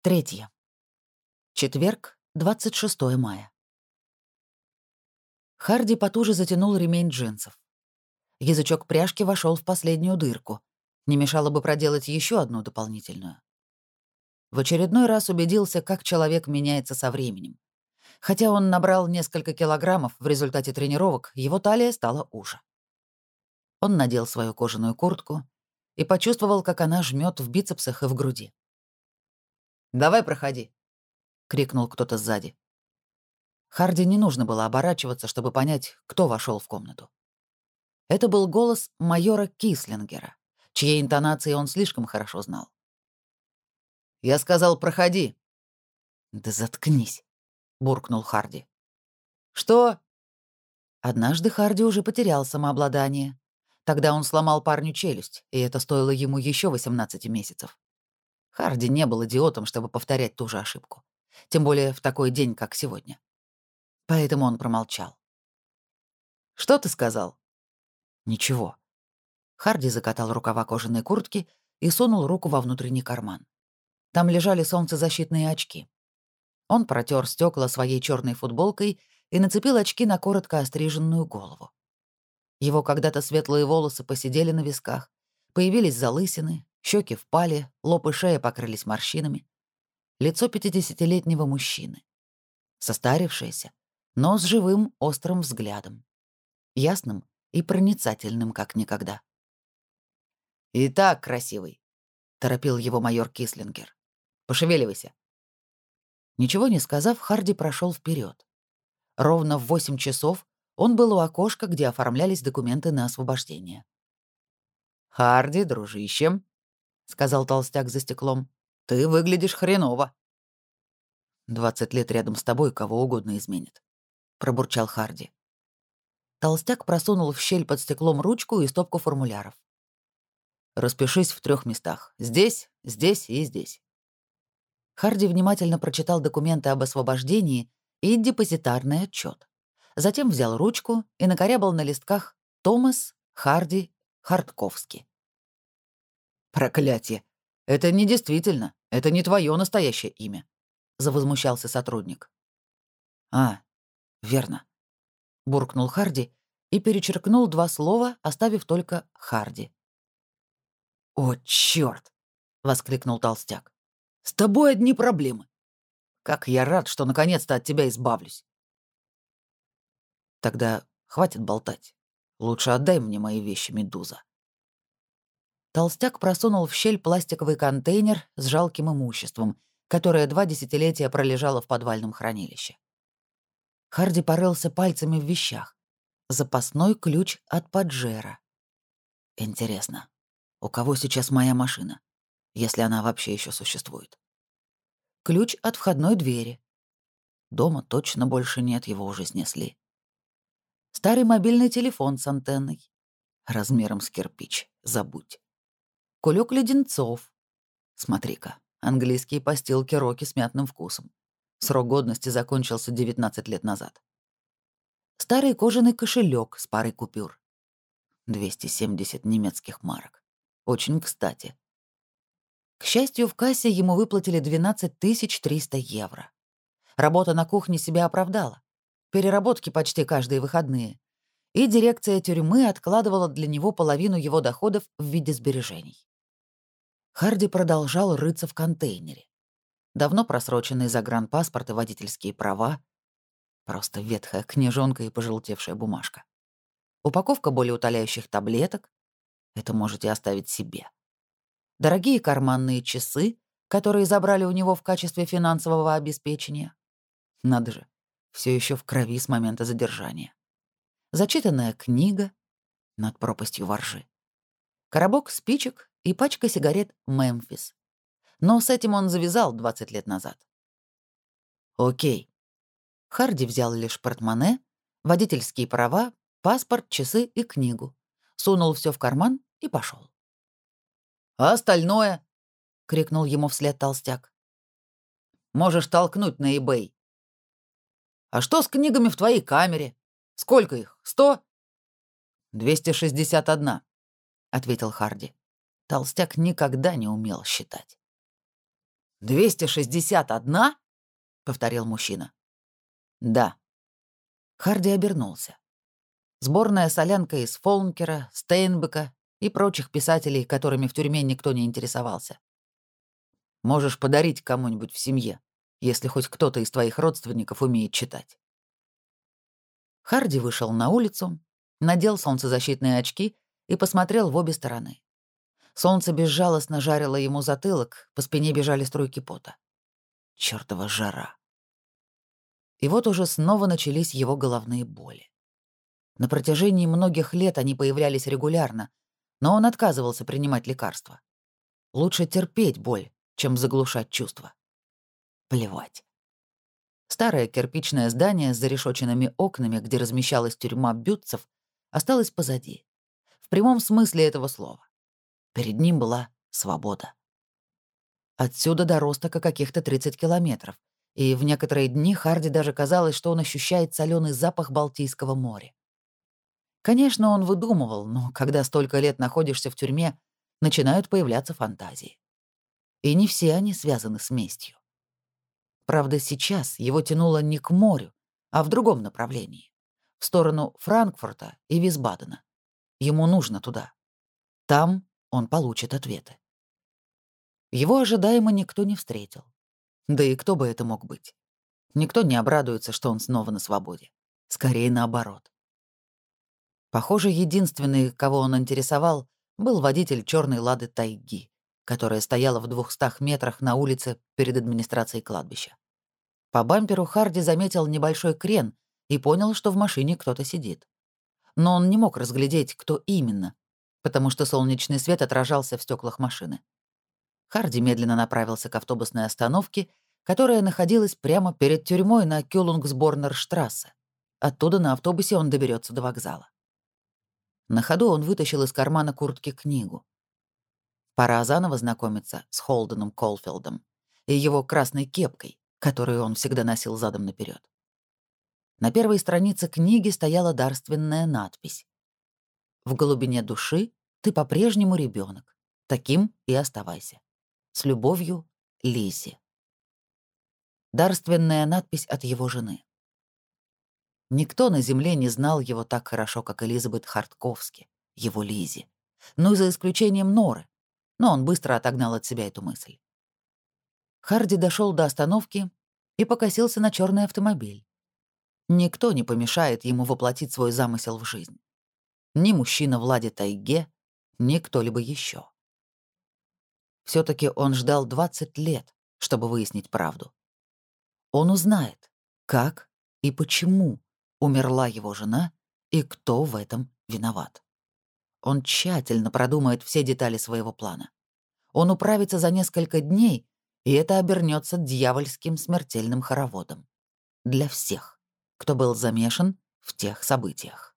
Третье. Четверг, 26 мая. Харди потуже затянул ремень джинсов. Язычок пряжки вошел в последнюю дырку. Не мешало бы проделать еще одну дополнительную. В очередной раз убедился, как человек меняется со временем. Хотя он набрал несколько килограммов в результате тренировок, его талия стала уже. Он надел свою кожаную куртку и почувствовал, как она жмет в бицепсах и в груди. «Давай проходи», — крикнул кто-то сзади. Харди не нужно было оборачиваться, чтобы понять, кто вошел в комнату. Это был голос майора Кислингера, чьи интонации он слишком хорошо знал. «Я сказал, проходи». «Да заткнись», — буркнул Харди. «Что?» Однажды Харди уже потерял самообладание. Тогда он сломал парню челюсть, и это стоило ему еще 18 месяцев. Харди не был идиотом, чтобы повторять ту же ошибку. Тем более в такой день, как сегодня. Поэтому он промолчал. «Что ты сказал?» «Ничего». Харди закатал рукава кожаной куртки и сунул руку во внутренний карман. Там лежали солнцезащитные очки. Он протер стекла своей черной футболкой и нацепил очки на коротко остриженную голову. Его когда-то светлые волосы посидели на висках, появились залысины, Щеки впали, лоб и шея покрылись морщинами. Лицо пятидесятилетнего мужчины. Состарившееся, но с живым острым взглядом. Ясным и проницательным, как никогда. «Итак, красивый», — торопил его майор Кислингер. «Пошевеливайся». Ничего не сказав, Харди прошел вперед. Ровно в восемь часов он был у окошка, где оформлялись документы на освобождение. «Харди, дружище», — сказал толстяк за стеклом. «Ты выглядишь хреново». «Двадцать лет рядом с тобой кого угодно изменит», — пробурчал Харди. Толстяк просунул в щель под стеклом ручку и стопку формуляров. «Распишись в трех местах. Здесь, здесь и здесь». Харди внимательно прочитал документы об освобождении и депозитарный отчет. Затем взял ручку и накорябал на листках «Томас Харди Хартковский». «Проклятие! Это не действительно. Это не твое настоящее имя», — завозмущался сотрудник. «А, верно», — буркнул Харди и перечеркнул два слова, оставив только Харди. «О, чёрт!» — воскликнул толстяк. «С тобой одни проблемы. Как я рад, что наконец-то от тебя избавлюсь». «Тогда хватит болтать. Лучше отдай мне мои вещи, Медуза». Толстяк просунул в щель пластиковый контейнер с жалким имуществом, которое два десятилетия пролежало в подвальном хранилище. Харди порылся пальцами в вещах. Запасной ключ от Паджера. Интересно, у кого сейчас моя машина, если она вообще еще существует? Ключ от входной двери. Дома точно больше нет, его уже снесли. Старый мобильный телефон с антенной. Размером с кирпич, забудь. Кулек леденцов. Смотри-ка, английские постилки Роки с мятным вкусом. Срок годности закончился 19 лет назад. Старый кожаный кошелек с парой купюр. 270 немецких марок. Очень кстати. К счастью, в кассе ему выплатили 12 300 евро. Работа на кухне себя оправдала. Переработки почти каждые выходные. И дирекция тюрьмы откладывала для него половину его доходов в виде сбережений. Харди продолжал рыться в контейнере. Давно просроченные загранпаспорт и водительские права. Просто ветхая книжонка и пожелтевшая бумажка. Упаковка болеутоляющих таблеток. Это можете оставить себе. Дорогие карманные часы, которые забрали у него в качестве финансового обеспечения. Надо же, все еще в крови с момента задержания. Зачитанная книга над пропастью воржи. Коробок спичек и пачка сигарет «Мемфис». Но с этим он завязал 20 лет назад. Окей. Харди взял лишь портмоне, водительские права, паспорт, часы и книгу. Сунул все в карман и пошел. «А остальное?» — крикнул ему вслед толстяк. «Можешь толкнуть на eBay». «А что с книгами в твоей камере? Сколько их? Сто?» «Двести шестьдесят одна», — ответил Харди. Толстяк никогда не умел считать. 261?» — повторил мужчина. «Да». Харди обернулся. Сборная солянка из Фолнкера, Стейнбека и прочих писателей, которыми в тюрьме никто не интересовался. Можешь подарить кому-нибудь в семье, если хоть кто-то из твоих родственников умеет читать. Харди вышел на улицу, надел солнцезащитные очки и посмотрел в обе стороны. Солнце безжалостно жарило ему затылок, по спине бежали струйки пота. Чёртова жара. И вот уже снова начались его головные боли. На протяжении многих лет они появлялись регулярно, но он отказывался принимать лекарства. Лучше терпеть боль, чем заглушать чувства. Плевать. Старое кирпичное здание с зарешоченными окнами, где размещалась тюрьма бютцев, осталось позади. В прямом смысле этого слова. Перед ним была свобода. Отсюда до Ростока каких-то 30 километров, и в некоторые дни Харди даже казалось, что он ощущает соленый запах Балтийского моря. Конечно, он выдумывал, но когда столько лет находишься в тюрьме, начинают появляться фантазии. И не все они связаны с местью. Правда, сейчас его тянуло не к морю, а в другом направлении. В сторону Франкфурта и Висбадена. Ему нужно туда. Там он получит ответы. Его ожидаемо никто не встретил. Да и кто бы это мог быть? Никто не обрадуется, что он снова на свободе. Скорее наоборот. Похоже, единственный, кого он интересовал, был водитель черной лады Тайги, которая стояла в двухстах метрах на улице перед администрацией кладбища. По бамперу Харди заметил небольшой крен и понял, что в машине кто-то сидит. Но он не мог разглядеть, кто именно, потому что солнечный свет отражался в стеклах машины. Харди медленно направился к автобусной остановке, которая находилась прямо перед тюрьмой на Кюлунгсборнерштрассе. Оттуда на автобусе он доберется до вокзала. На ходу он вытащил из кармана куртки книгу. Пора заново знакомиться с Холденом Колфилдом и его красной кепкой, которую он всегда носил задом наперед. На первой странице книги стояла дарственная надпись. «В глубине души ты по-прежнему ребенок. Таким и оставайся. С любовью, Лизи». Дарственная надпись от его жены. Никто на земле не знал его так хорошо, как Элизабет Хартковски, его Лизи. Ну, за исключением Норы, но он быстро отогнал от себя эту мысль. Харди дошел до остановки и покосился на черный автомобиль. Никто не помешает ему воплотить свой замысел в жизнь. Ни мужчина Влади Тайге, ни кто-либо еще. все таки он ждал 20 лет, чтобы выяснить правду. Он узнает, как и почему умерла его жена и кто в этом виноват. Он тщательно продумает все детали своего плана. Он управится за несколько дней, и это обернется дьявольским смертельным хороводом. Для всех, кто был замешан в тех событиях.